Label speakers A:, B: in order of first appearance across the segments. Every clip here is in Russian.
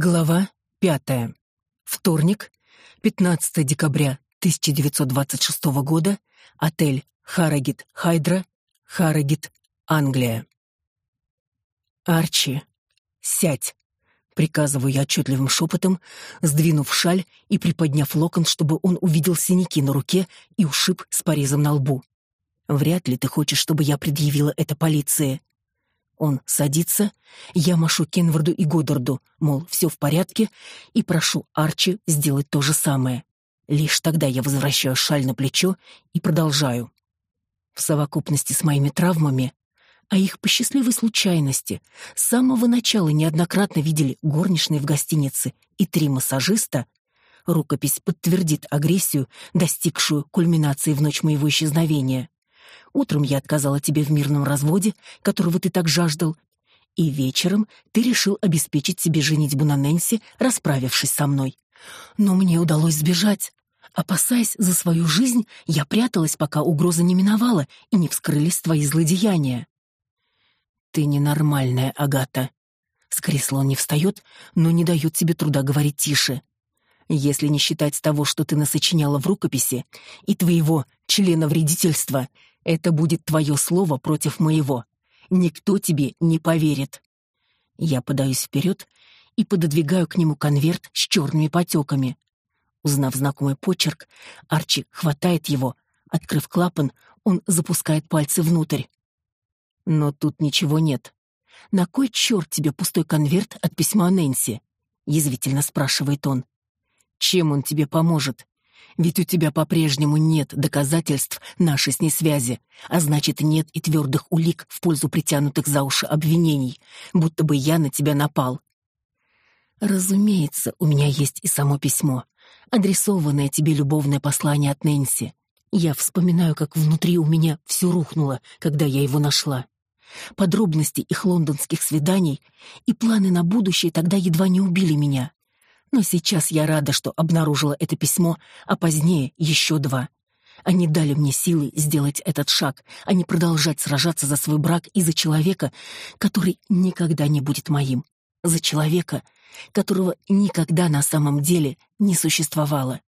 A: Глава пятая. Вторник, 15 декабря 1926 года. Отель Харагит Хайдра, Харагит, Англия. Арчи, сядь, приказываю я отчетливым шепотом, сдвинув шаль и приподняв локон, чтобы он увидел синяки на руке и ушиб с порезом на лбу. Вряд ли ты хочешь, чтобы я предъявила это полиции. Он садится, я машу Кенварду и Годдарду, мол, все в порядке, и прошу Арчи сделать то же самое. Лишь тогда я возвращаю шаль на плечо и продолжаю. В совокупности с моими травмами, а их по счастливой случайности, с самого начала неоднократно видели горничные в гостинице и три массажиста, рукопись подтвердит агрессию, достигшую кульминации в ночь моего исчезновения. Утром я отказала тебе в мирном разводе, которого ты так жаждал, и вечером ты решил обеспечить себе женитьбу на Нэнси, расправившись со мной. Но мне удалось сбежать. Опасаясь за свою жизнь, я пряталась, пока угроза не миновала и не вскрылись твои злодеяния. Ты ненормальная, Агата. С кресла он не встает, но не дает тебе труда говорить тише. Если не считать того, что ты насочиняла в рукописи, и твоего члена вредительства, это будет твое слово против моего. Никто тебе не поверит. Я подаюсь вперед и пододвигаю к нему конверт с черными потеками. Узнав знакомый почерк, Арчи хватает его. Открыв клапан, он запускает пальцы внутрь. Но тут ничего нет. «На кой черт тебе пустой конверт от письма Нэнси?» — язвительно спрашивает он. «Чем он тебе поможет? Ведь у тебя по-прежнему нет доказательств нашей с ней связи, а значит, нет и твердых улик в пользу притянутых за уши обвинений, будто бы я на тебя напал. Разумеется, у меня есть и само письмо, адресованное тебе любовное послание от Нэнси. Я вспоминаю, как внутри у меня все рухнуло, когда я его нашла. Подробности их лондонских свиданий и планы на будущее тогда едва не убили меня. Но сейчас я рада, что обнаружила это письмо, а позднее еще два. Они дали мне силы сделать этот шаг, а не продолжать сражаться за свой брак и за человека, который никогда не будет моим. За человека, которого никогда на самом деле не существовало.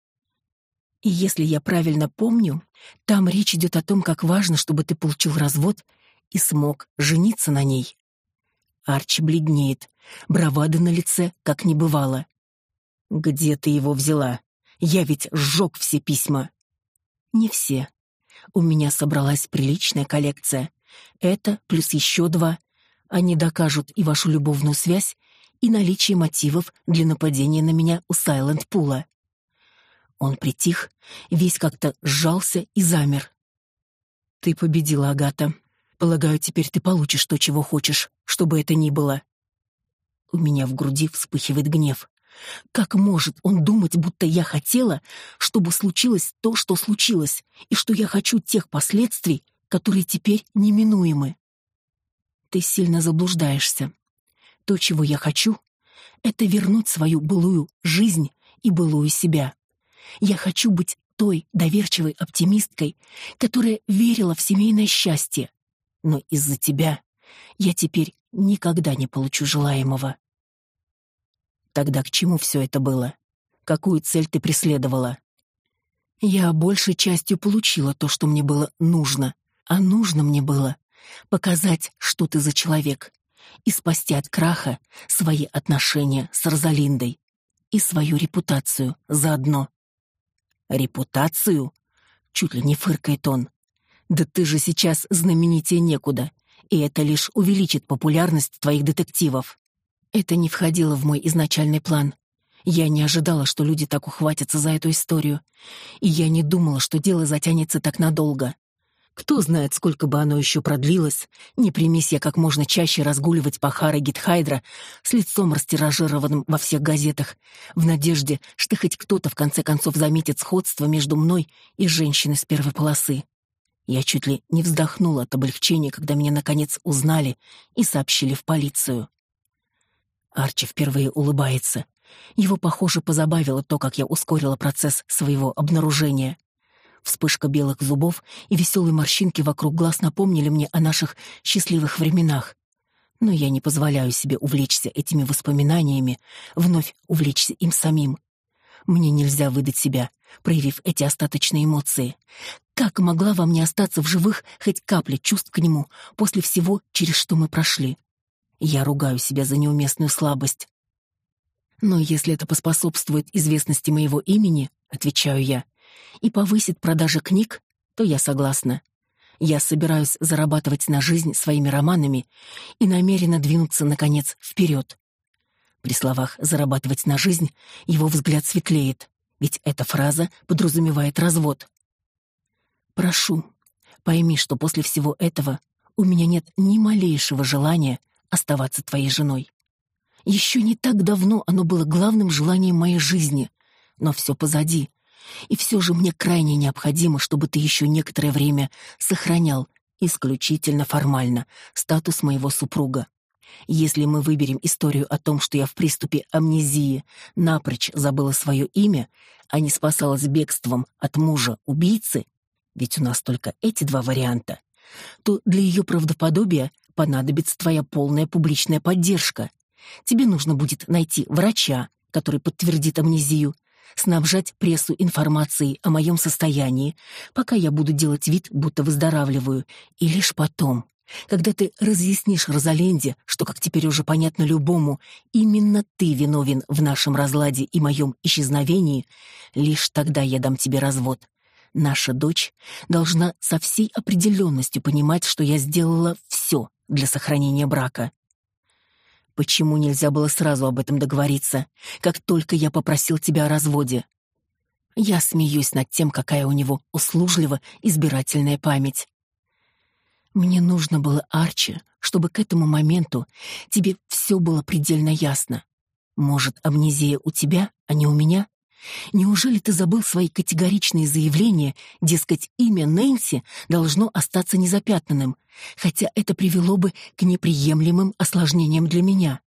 A: И если я правильно помню, там речь идет о том, как важно, чтобы ты получил развод и смог жениться на ней. Арчи бледнеет, бравада на лице как не бывало. «Где ты его взяла? Я ведь сжег все письма». «Не все. У меня собралась приличная коллекция. Это плюс еще два. Они докажут и вашу любовную связь, и наличие мотивов для нападения на меня у Сайленд-Пула». Он притих, весь как-то сжался и замер. «Ты победила, Агата. Полагаю, теперь ты получишь то, чего хочешь, чтобы это ни было». У меня в груди вспыхивает гнев. Как может он думать, будто я хотела, чтобы случилось то, что случилось, и что я хочу тех последствий, которые теперь неминуемы? Ты сильно заблуждаешься. То, чего я хочу, это вернуть свою былую жизнь и былую себя. Я хочу быть той доверчивой оптимисткой, которая верила в семейное счастье. Но из-за тебя я теперь никогда не получу желаемого. Тогда к чему все это было? Какую цель ты преследовала? Я большей частью получила то, что мне было нужно. А нужно мне было показать, что ты за человек, и спасти от краха свои отношения с Розалиндой и свою репутацию заодно. Репутацию? Чуть ли не фыркает он. Да ты же сейчас знаменитее некуда, и это лишь увеличит популярность твоих детективов. Это не входило в мой изначальный план. Я не ожидала, что люди так ухватятся за эту историю. И я не думала, что дело затянется так надолго. Кто знает, сколько бы оно еще продлилось, не примись я как можно чаще разгуливать по Харе Гитхайдра с лицом растиражированным во всех газетах, в надежде, что хоть кто-то в конце концов заметит сходство между мной и женщиной с первой полосы. Я чуть ли не вздохнула от облегчения, когда меня наконец узнали и сообщили в полицию. Арчи впервые улыбается. Его, похоже, позабавило то, как я ускорила процесс своего обнаружения. Вспышка белых зубов и веселые морщинки вокруг глаз напомнили мне о наших счастливых временах. Но я не позволяю себе увлечься этими воспоминаниями, вновь увлечься им самим. Мне нельзя выдать себя, проявив эти остаточные эмоции. Как могла во мне остаться в живых хоть капля чувств к нему после всего, через что мы прошли? Я ругаю себя за неуместную слабость. Но если это поспособствует известности моего имени, отвечаю я, и повысит продажи книг, то я согласна. Я собираюсь зарабатывать на жизнь своими романами и намерена двинуться, наконец, вперед. При словах «зарабатывать на жизнь» его взгляд светлеет, ведь эта фраза подразумевает развод. «Прошу, пойми, что после всего этого у меня нет ни малейшего желания оставаться твоей женой. Еще не так давно оно было главным желанием моей жизни, но все позади, и все же мне крайне необходимо, чтобы ты еще некоторое время сохранял, исключительно формально, статус моего супруга. Если мы выберем историю о том, что я в приступе амнезии напрочь забыла свое имя, а не спасалась бегством от мужа-убийцы, ведь у нас только эти два варианта, то для ее правдоподобия понадобится твоя полная публичная поддержка. Тебе нужно будет найти врача, который подтвердит амнезию, снабжать прессу информацией о моем состоянии, пока я буду делать вид, будто выздоравливаю, и лишь потом, когда ты разъяснишь Розаленде, что, как теперь уже понятно любому, именно ты виновен в нашем разладе и моем исчезновении, лишь тогда я дам тебе развод. Наша дочь должна со всей определенностью понимать, что я сделала все для сохранения брака. Почему нельзя было сразу об этом договориться, как только я попросил тебя о разводе? Я смеюсь над тем, какая у него услужлива избирательная память. Мне нужно было, Арчи, чтобы к этому моменту тебе все было предельно ясно. Может, амнезия у тебя, а не у меня? Неужели ты забыл свои категоричные заявления, дескать, имя Нэнси должно остаться незапятнанным, хотя это привело бы к неприемлемым осложнениям для меня?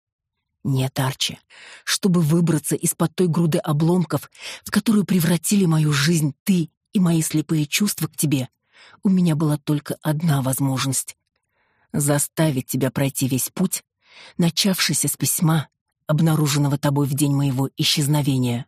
A: Нет, Арчи, чтобы выбраться из-под той груды обломков, в которую превратили мою жизнь ты и мои слепые чувства к тебе, у меня была только одна возможность — заставить тебя пройти весь путь, начавшийся с письма, обнаруженного тобой в день моего исчезновения.